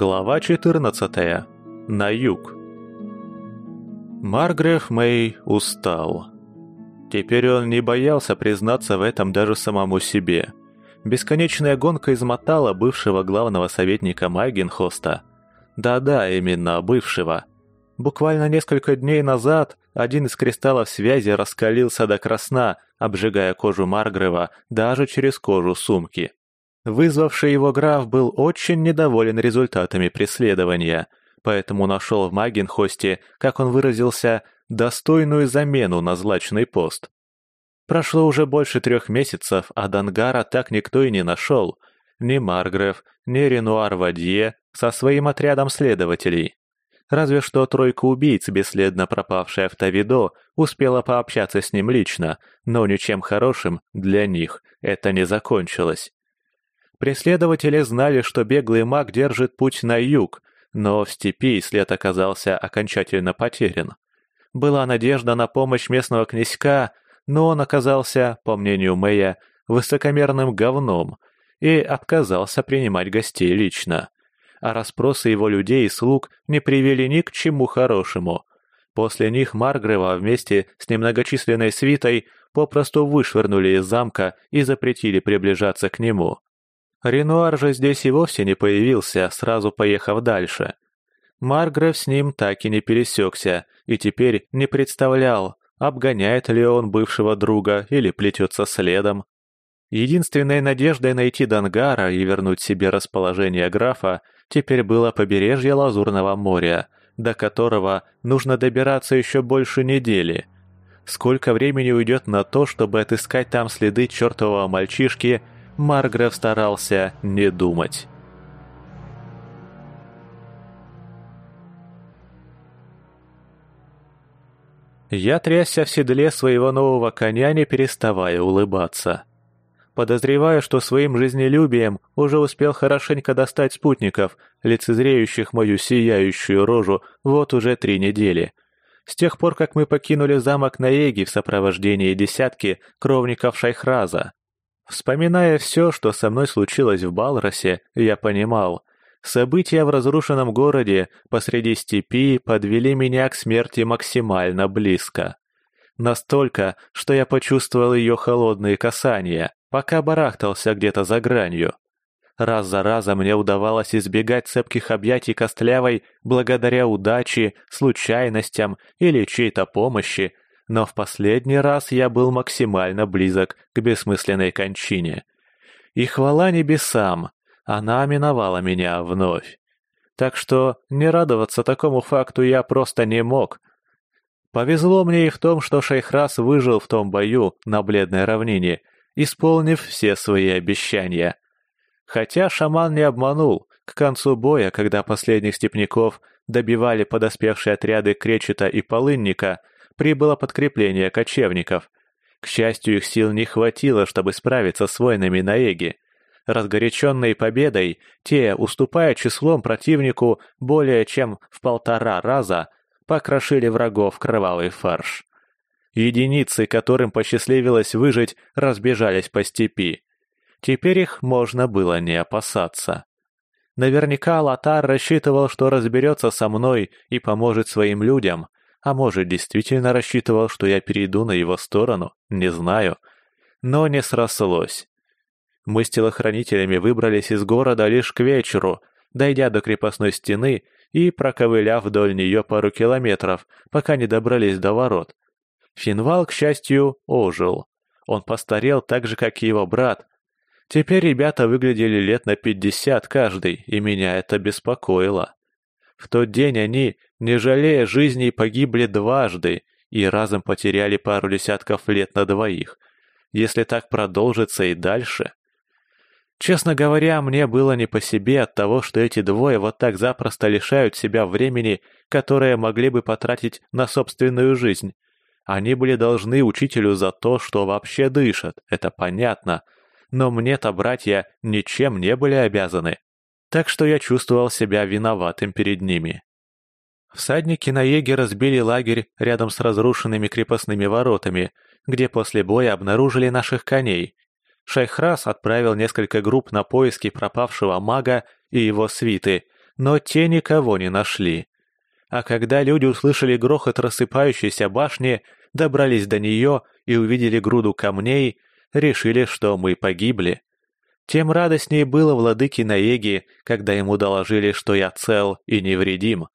Глава 14. На юг. Маргреф Мэй устал. Теперь он не боялся признаться в этом даже самому себе. Бесконечная гонка измотала бывшего главного советника Майгенхоста. Да-да, именно бывшего. Буквально несколько дней назад один из кристаллов связи раскалился до красна, обжигая кожу Маргрева даже через кожу сумки. Вызвавший его граф был очень недоволен результатами преследования, поэтому нашел в Магенхосте, как он выразился, достойную замену на злачный пост. Прошло уже больше трех месяцев, а Дангара так никто и не нашел. Ни Маргрев, ни Ренуар Вадье со своим отрядом следователей. Разве что тройка убийц, бесследно пропавшая в Тавидо, успела пообщаться с ним лично, но ничем хорошим для них это не закончилось. Преследователи знали, что беглый маг держит путь на юг, но в степи след оказался окончательно потерян. Была надежда на помощь местного князька, но он оказался, по мнению Мэя, высокомерным говном и отказался принимать гостей лично. А расспросы его людей и слуг не привели ни к чему хорошему. После них Маргрева вместе с немногочисленной свитой попросту вышвырнули из замка и запретили приближаться к нему. Ренуар же здесь и вовсе не появился, сразу поехав дальше. Маргрев с ним так и не пересекся, и теперь не представлял, обгоняет ли он бывшего друга или плетется следом. Единственной надеждой найти Дангара и вернуть себе расположение графа теперь было побережье Лазурного моря, до которого нужно добираться еще больше недели. Сколько времени уйдет на то, чтобы отыскать там следы чертового мальчишки – Маргрев старался не думать. Я трясся в седле своего нового коня, не переставая улыбаться. Подозреваю, что своим жизнелюбием уже успел хорошенько достать спутников, лицезреющих мою сияющую рожу вот уже три недели. С тех пор, как мы покинули замок Наеги в сопровождении десятки кровников Шайхраза. Вспоминая все, что со мной случилось в Балросе, я понимал, события в разрушенном городе посреди степи подвели меня к смерти максимально близко. Настолько, что я почувствовал ее холодные касания, пока барахтался где-то за гранью. Раз за разом мне удавалось избегать цепких объятий Костлявой благодаря удаче, случайностям или чьей-то помощи, но в последний раз я был максимально близок к бессмысленной кончине. И хвала небесам, она миновала меня вновь. Так что не радоваться такому факту я просто не мог. Повезло мне и в том, что Шейхрас выжил в том бою на бледной равнине, исполнив все свои обещания. Хотя шаман не обманул, к концу боя, когда последних степняков добивали подоспевшие отряды Кречета и Полынника, прибыло подкрепление кочевников. К счастью, их сил не хватило, чтобы справиться с воинами Наэги. Разгоряченные победой, те, уступая числом противнику более чем в полтора раза, покрошили врагов кровавый фарш. Единицы, которым посчастливилось выжить, разбежались по степи. Теперь их можно было не опасаться. Наверняка Латар рассчитывал, что разберется со мной и поможет своим людям, а может, действительно рассчитывал, что я перейду на его сторону, не знаю. Но не срослось. Мы с телохранителями выбрались из города лишь к вечеру, дойдя до крепостной стены и проковыляв вдоль нее пару километров, пока не добрались до ворот. Финвал, к счастью, ожил. Он постарел так же, как и его брат. Теперь ребята выглядели лет на пятьдесят каждый, и меня это беспокоило. В тот день они, не жалея жизней, погибли дважды и разом потеряли пару десятков лет на двоих. Если так продолжится и дальше... Честно говоря, мне было не по себе от того, что эти двое вот так запросто лишают себя времени, которое могли бы потратить на собственную жизнь. Они были должны учителю за то, что вообще дышат, это понятно. Но мне-то братья ничем не были обязаны так что я чувствовал себя виноватым перед ними. Всадники на Еге разбили лагерь рядом с разрушенными крепостными воротами, где после боя обнаружили наших коней. Шайхрас отправил несколько групп на поиски пропавшего мага и его свиты, но те никого не нашли. А когда люди услышали грохот рассыпающейся башни, добрались до нее и увидели груду камней, решили, что мы погибли. Тем радостнее было владыке Наеги, когда ему доложили, что я цел и невредим.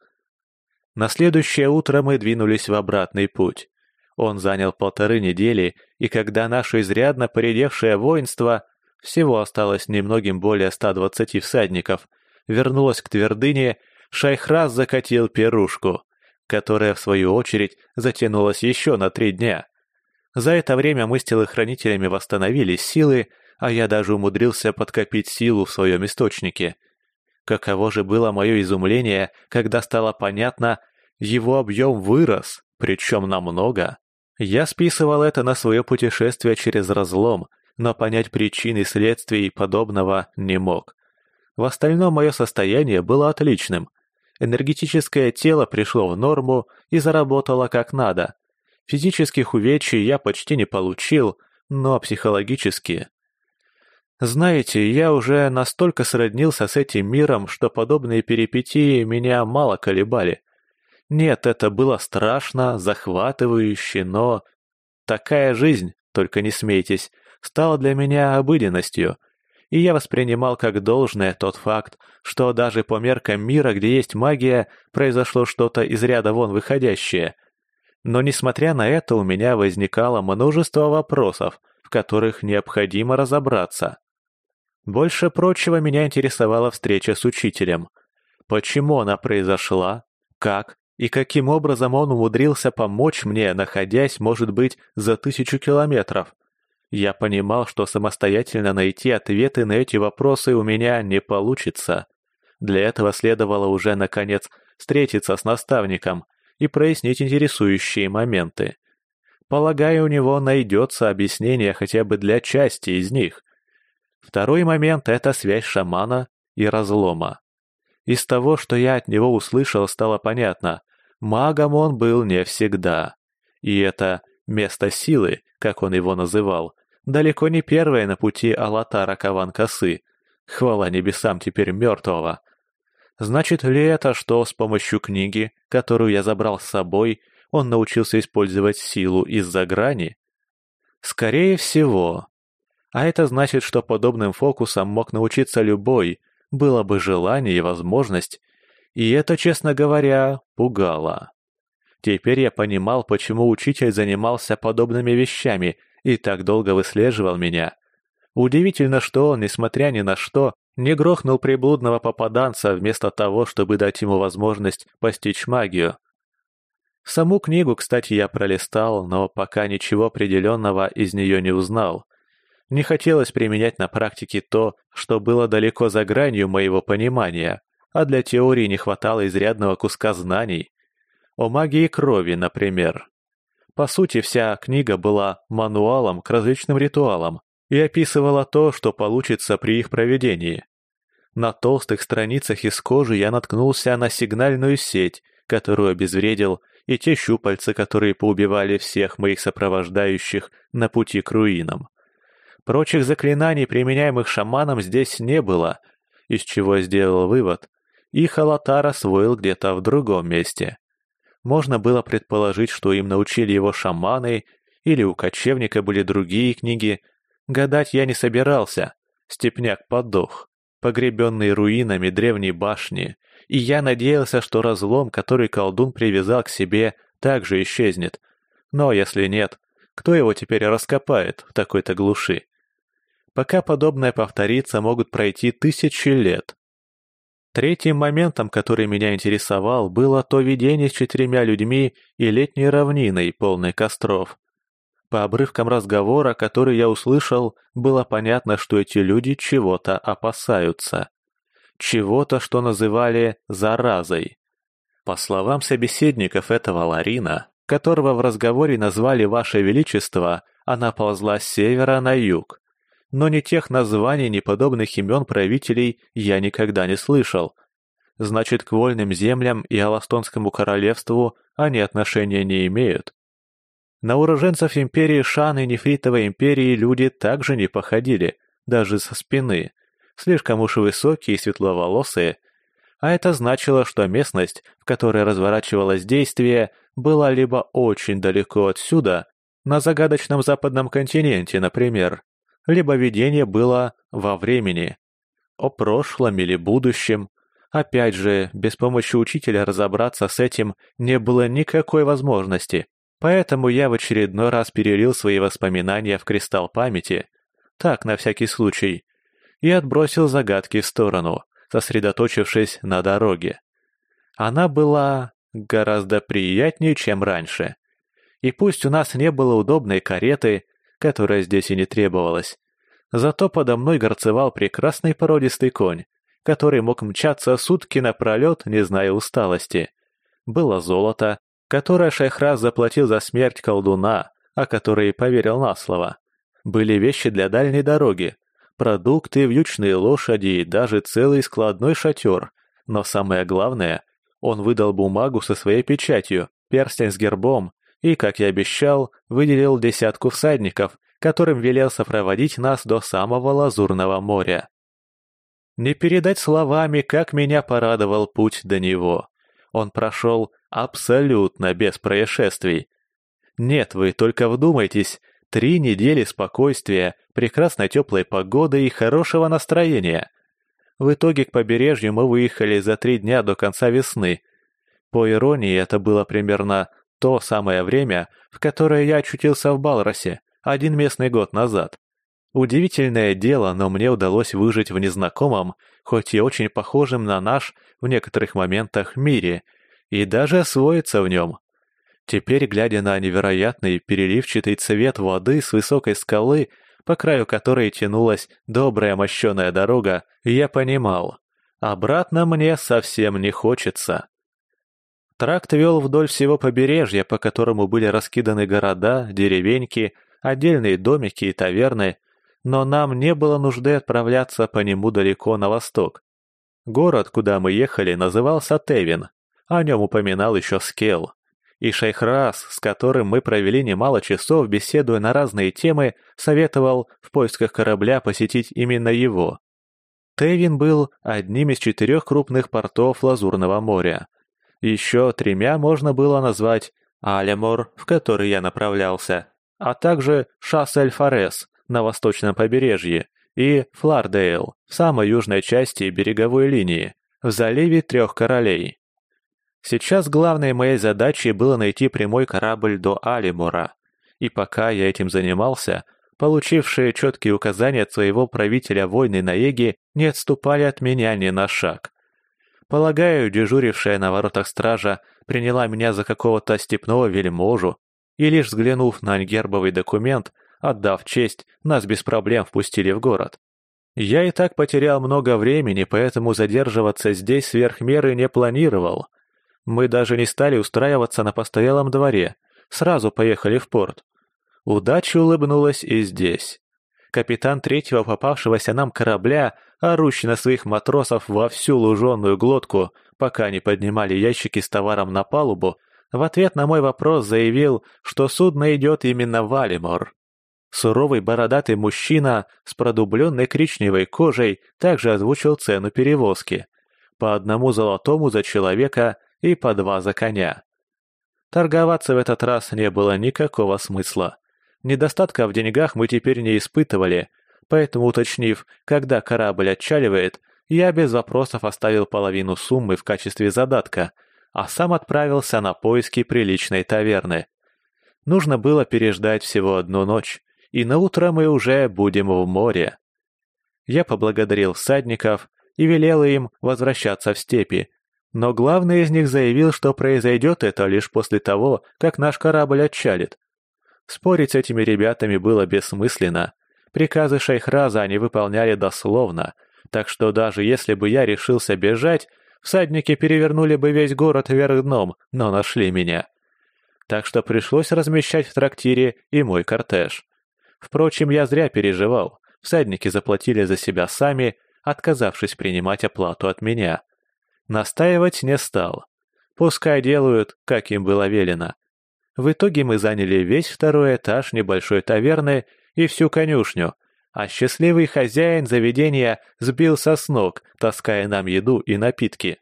На следующее утро мы двинулись в обратный путь. Он занял полторы недели, и когда наше изрядно поредевшее воинство, всего осталось немногим более 120 всадников, вернулось к твердыне, Шайхраз закатил пирушку, которая, в свою очередь, затянулась еще на три дня. За это время мы с телохранителями восстановили силы, а я даже умудрился подкопить силу в своем источнике. Каково же было мое изумление, когда стало понятно, его объем вырос, причем намного. Я списывал это на свое путешествие через разлом, но понять причины и следствий подобного не мог. В остальном мое состояние было отличным. Энергетическое тело пришло в норму и заработало как надо. Физических увечий я почти не получил, но психологические. Знаете, я уже настолько сроднился с этим миром, что подобные перипетии меня мало колебали. Нет, это было страшно, захватывающе, но... Такая жизнь, только не смейтесь, стала для меня обыденностью, и я воспринимал как должное тот факт, что даже по меркам мира, где есть магия, произошло что-то из ряда вон выходящее. Но несмотря на это у меня возникало множество вопросов, в которых необходимо разобраться. Больше прочего меня интересовала встреча с учителем. Почему она произошла, как и каким образом он умудрился помочь мне, находясь, может быть, за тысячу километров. Я понимал, что самостоятельно найти ответы на эти вопросы у меня не получится. Для этого следовало уже, наконец, встретиться с наставником и прояснить интересующие моменты. Полагаю, у него найдется объяснение хотя бы для части из них. Второй момент — это связь шамана и разлома. Из того, что я от него услышал, стало понятно. Магом он был не всегда. И это место силы, как он его называл, далеко не первое на пути Алатара Каван-Косы. Хвала небесам теперь мертвого. Значит ли это, что с помощью книги, которую я забрал с собой, он научился использовать силу из-за грани? Скорее всего. А это значит, что подобным фокусом мог научиться любой, было бы желание и возможность, и это, честно говоря, пугало. Теперь я понимал, почему учитель занимался подобными вещами и так долго выслеживал меня. Удивительно, что он, несмотря ни на что, не грохнул приблудного попаданца вместо того, чтобы дать ему возможность постичь магию. Саму книгу, кстати, я пролистал, но пока ничего определенного из нее не узнал. Не хотелось применять на практике то, что было далеко за гранью моего понимания, а для теории не хватало изрядного куска знаний. О магии крови, например. По сути, вся книга была мануалом к различным ритуалам и описывала то, что получится при их проведении. На толстых страницах из кожи я наткнулся на сигнальную сеть, которую обезвредил, и те щупальца, которые поубивали всех моих сопровождающих на пути к руинам. Прочих заклинаний, применяемых шаманом, здесь не было, из чего сделал вывод. Их Алатар освоил где-то в другом месте. Можно было предположить, что им научили его шаманы, или у кочевника были другие книги. Гадать я не собирался. Степняк подох, погребенный руинами древней башни, и я надеялся, что разлом, который колдун привязал к себе, также исчезнет. Но если нет, кто его теперь раскопает в такой-то глуши? Пока подобное повторится, могут пройти тысячи лет. Третьим моментом, который меня интересовал, было то видение с четырьмя людьми и летней равниной, полной костров. По обрывкам разговора, который я услышал, было понятно, что эти люди чего-то опасаются. Чего-то, что называли «заразой». По словам собеседников этого Ларина, которого в разговоре назвали «Ваше Величество», она ползла с севера на юг, но ни тех названий, ни подобных имен правителей я никогда не слышал. Значит, к вольным землям и Аластонскому королевству они отношения не имеют. На уроженцев империи Шан и Нефритовой империи люди также не походили, даже со спины. Слишком уж высокие и светловолосые. А это значило, что местность, в которой разворачивалось действие, была либо очень далеко отсюда, на загадочном западном континенте, например, либо видение было во времени, о прошлом или будущем. Опять же, без помощи учителя разобраться с этим не было никакой возможности, поэтому я в очередной раз перелил свои воспоминания в кристалл памяти, так, на всякий случай, и отбросил загадки в сторону, сосредоточившись на дороге. Она была гораздо приятнее, чем раньше. И пусть у нас не было удобной кареты, которая здесь и не требовалась, зато подо мной горцевал прекрасный породистый конь, который мог мчаться сутки напролет, не зная усталости. Было золото, которое Шайхраз заплатил за смерть колдуна, о которой поверил на слово. Были вещи для дальней дороги, продукты, вьючные лошади и даже целый складной шатер. Но самое главное, он выдал бумагу со своей печатью, перстень с гербом и, как и обещал, выделил десятку всадников, которым велел сопроводить нас до самого Лазурного моря. Не передать словами, как меня порадовал путь до него. Он прошел абсолютно без происшествий. Нет, вы только вдумайтесь, Три недели спокойствия, прекрасной теплой погоды и хорошего настроения. В итоге к побережью мы выехали за три дня до конца весны. По иронии, это было примерно то самое время, в которое я очутился в Балросе, один местный год назад. Удивительное дело, но мне удалось выжить в незнакомом, хоть и очень похожем на наш в некоторых моментах мире, и даже освоиться в нем. Теперь, глядя на невероятный переливчатый цвет воды с высокой скалы, по краю которой тянулась добрая мощеная дорога, я понимал, обратно мне совсем не хочется. Тракт вел вдоль всего побережья, по которому были раскиданы города, деревеньки, отдельные домики и таверны, но нам не было нужды отправляться по нему далеко на восток. Город, куда мы ехали, назывался Тевин, о нем упоминал еще Скелл. И Шейхрас, с которым мы провели немало часов, беседуя на разные темы, советовал в поисках корабля посетить именно его. Тевин был одним из четырех крупных портов Лазурного моря. Еще тремя можно было назвать Алемор, в который я направлялся, а также Шас-эль-Фарес на восточном побережье и Флардейл в самой южной части береговой линии, в заливе Трех Королей. Сейчас главной моей задачей было найти прямой корабль до Алимора. И пока я этим занимался, получившие четкие указания от своего правителя войны на Еге не отступали от меня ни на шаг. Полагаю, дежурившая на воротах стража приняла меня за какого-то степного вельможу, и лишь взглянув на гербовый документ, отдав честь, нас без проблем впустили в город. Я и так потерял много времени, поэтому задерживаться здесь сверх меры не планировал. Мы даже не стали устраиваться на постоялом дворе, сразу поехали в порт. Удача улыбнулась и здесь. Капитан третьего попавшегося нам корабля, орущий на своих матросов во всю луженую глотку, пока не поднимали ящики с товаром на палубу, в ответ на мой вопрос заявил, что судно идет именно в Алимор. Суровый бородатый мужчина с продубленной коричневой кожей также озвучил цену перевозки. По одному золотому за человека и по два за коня. Торговаться в этот раз не было никакого смысла. Недостатка в деньгах мы теперь не испытывали, поэтому, уточнив, когда корабль отчаливает, я без вопросов оставил половину суммы в качестве задатка, а сам отправился на поиски приличной таверны. Нужно было переждать всего одну ночь, и на утро мы уже будем в море. Я поблагодарил всадников и велел им возвращаться в степи, но главный из них заявил, что произойдет это лишь после того, как наш корабль отчалит. Спорить с этими ребятами было бессмысленно. Приказы Шейхраза они выполняли дословно, так что даже если бы я решился бежать, всадники перевернули бы весь город вверх дном, но нашли меня. Так что пришлось размещать в трактире и мой кортеж. Впрочем, я зря переживал. Всадники заплатили за себя сами, отказавшись принимать оплату от меня. Настаивать не стал. Пускай делают, как им было велено. В итоге мы заняли весь второй этаж небольшой таверны и всю конюшню, а счастливый хозяин заведения сбился с ног, таская нам еду и напитки.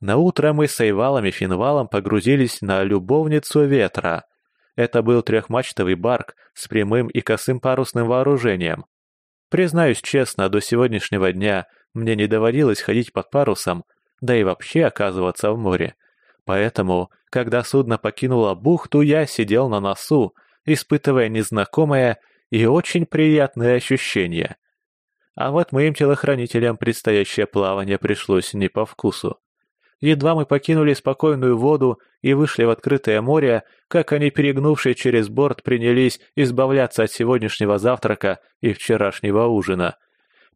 На утро мы с Айвалом и Финвалом погрузились на любовницу ветра. Это был трехмачтовый барк с прямым и косым парусным вооружением. Признаюсь честно, до сегодняшнего дня мне не доводилось ходить под парусом, да и вообще оказываться в море. Поэтому, когда судно покинуло бухту, я сидел на носу, испытывая незнакомое и очень приятное ощущение. А вот моим телохранителям предстоящее плавание пришлось не по вкусу. Едва мы покинули спокойную воду и вышли в открытое море, как они, перегнувшись через борт, принялись избавляться от сегодняшнего завтрака и вчерашнего ужина.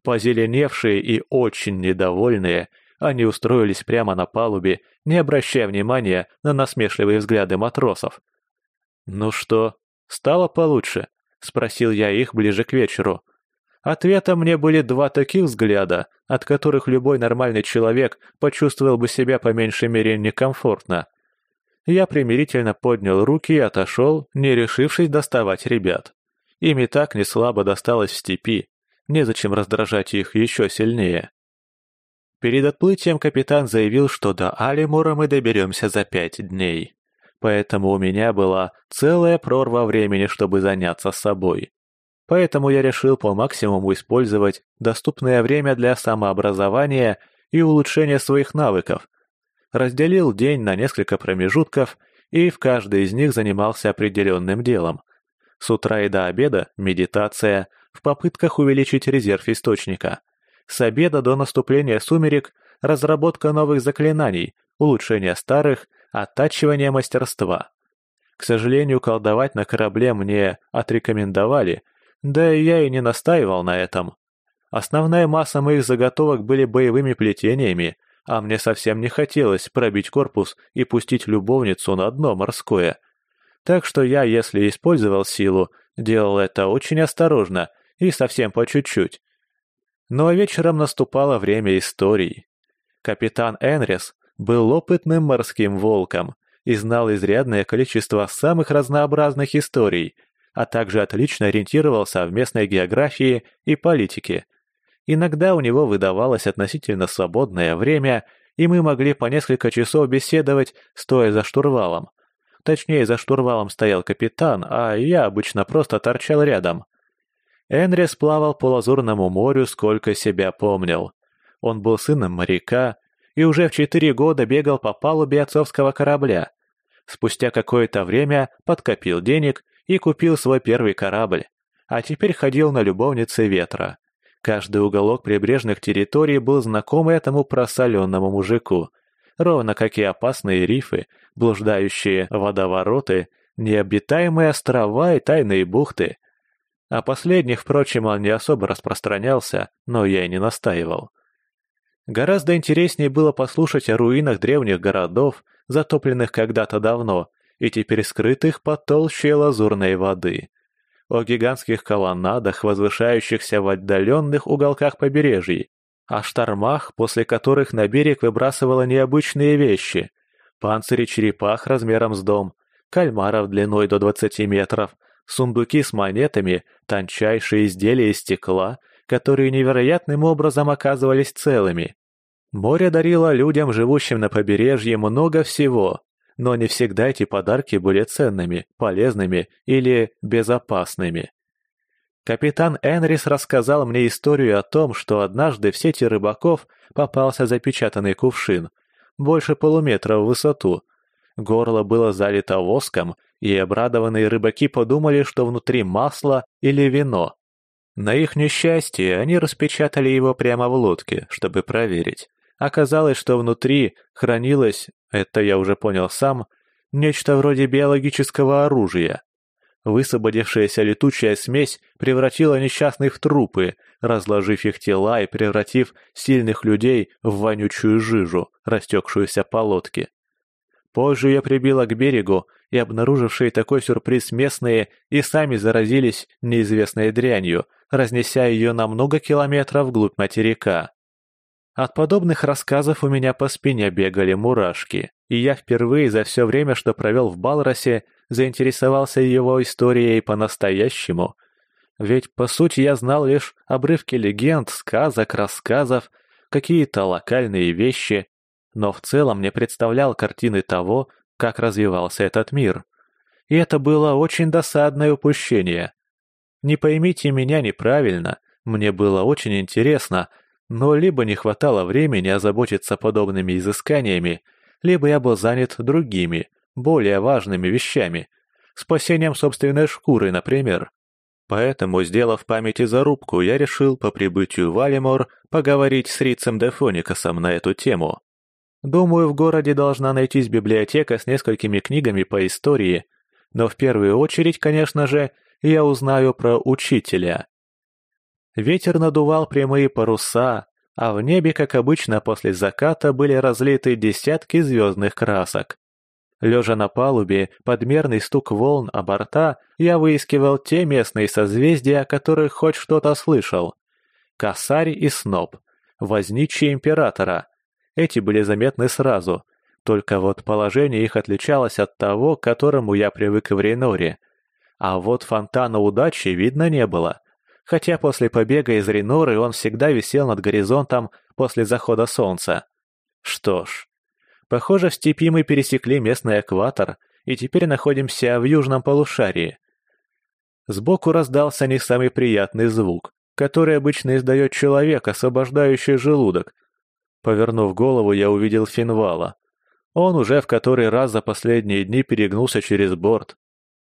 Позеленевшие и очень недовольные, они устроились прямо на палубе, не обращая внимания на насмешливые взгляды матросов. «Ну что, стало получше?» — спросил я их ближе к вечеру. Ответом мне были два таких взгляда, от которых любой нормальный человек почувствовал бы себя по меньшей мере некомфортно. Я примирительно поднял руки и отошел, не решившись доставать ребят. Им и так не слабо досталось в степи, незачем раздражать их еще сильнее. Перед отплытием капитан заявил, что до Алимура мы доберемся за пять дней. Поэтому у меня была целая прорва времени, чтобы заняться собой. Поэтому я решил по максимуму использовать доступное время для самообразования и улучшения своих навыков. Разделил день на несколько промежутков и в каждой из них занимался определенным делом. С утра и до обеда – медитация, в попытках увеличить резерв источника. С обеда до наступления сумерек – разработка новых заклинаний, улучшение старых, оттачивание мастерства. К сожалению, колдовать на корабле мне отрекомендовали – да и я и не настаивал на этом. Основная масса моих заготовок были боевыми плетениями, а мне совсем не хотелось пробить корпус и пустить любовницу на дно морское. Так что я, если использовал силу, делал это очень осторожно и совсем по чуть-чуть. Но вечером наступало время историй. Капитан Энрис был опытным морским волком и знал изрядное количество самых разнообразных историй – а также отлично ориентировался в местной географии и политике. Иногда у него выдавалось относительно свободное время, и мы могли по несколько часов беседовать, стоя за штурвалом. Точнее, за штурвалом стоял капитан, а я обычно просто торчал рядом. Энрис плавал по Лазурному морю, сколько себя помнил. Он был сыном моряка и уже в четыре года бегал по палубе отцовского корабля. Спустя какое-то время подкопил денег и купил свой первый корабль, а теперь ходил на любовнице ветра. Каждый уголок прибрежных территорий был знаком этому просоленному мужику, ровно как и опасные рифы, блуждающие водовороты, необитаемые острова и тайные бухты. О последних, впрочем, он не особо распространялся, но я и не настаивал. Гораздо интереснее было послушать о руинах древних городов, затопленных когда-то давно, и теперь скрытых под толщей лазурной воды. О гигантских колоннадах, возвышающихся в отдаленных уголках побережий, о штормах, после которых на берег выбрасывало необычные вещи, панцири черепах размером с дом, кальмаров длиной до 20 метров, сундуки с монетами, тончайшие изделия из стекла, которые невероятным образом оказывались целыми. Море дарило людям, живущим на побережье, много всего, но не всегда эти подарки были ценными, полезными или безопасными. Капитан Энрис рассказал мне историю о том, что однажды в сети рыбаков попался запечатанный кувшин, больше полуметра в высоту. Горло было залито воском, и обрадованные рыбаки подумали, что внутри масло или вино. На их несчастье они распечатали его прямо в лодке, чтобы проверить. Оказалось, что внутри хранилось, это я уже понял сам, нечто вроде биологического оружия. Высвободившаяся летучая смесь превратила несчастных в трупы, разложив их тела и превратив сильных людей в вонючую жижу, растекшуюся по лодке. Позже я прибила к берегу, и обнаружившие такой сюрприз местные и сами заразились неизвестной дрянью, разнеся ее на много километров вглубь материка. От подобных рассказов у меня по спине бегали мурашки, и я впервые за все время, что провел в Балросе, заинтересовался его историей по-настоящему. Ведь, по сути, я знал лишь обрывки легенд, сказок, рассказов, какие-то локальные вещи, но в целом не представлял картины того, как развивался этот мир. И это было очень досадное упущение. Не поймите меня неправильно, мне было очень интересно, но либо не хватало времени озаботиться подобными изысканиями, либо я был занят другими, более важными вещами, спасением собственной шкуры, например. Поэтому, сделав памяти зарубку, я решил по прибытию в Алимор поговорить с Рицем Дефоникасом на эту тему. Думаю, в городе должна найтись библиотека с несколькими книгами по истории, но в первую очередь, конечно же, я узнаю про учителя. Ветер надувал прямые паруса, а в небе, как обычно, после заката были разлиты десятки звездных красок. Лежа на палубе, подмерный стук волн о борта, я выискивал те местные созвездия, о которых хоть что-то слышал. Косарь и Сноб, возничие императора. Эти были заметны сразу, только вот положение их отличалось от того, к которому я привык в Рейноре. А вот фонтана удачи видно не было, хотя после побега из Рейноры он всегда висел над горизонтом после захода солнца. Что ж, Похоже, в степи мы пересекли местный экватор и теперь находимся в южном полушарии. Сбоку раздался не самый приятный звук, который обычно издает человек, освобождающий желудок. Повернув голову, я увидел Финвала. Он уже в который раз за последние дни перегнулся через борт.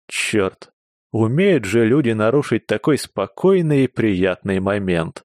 Черт, умеют же люди нарушить такой спокойный и приятный момент.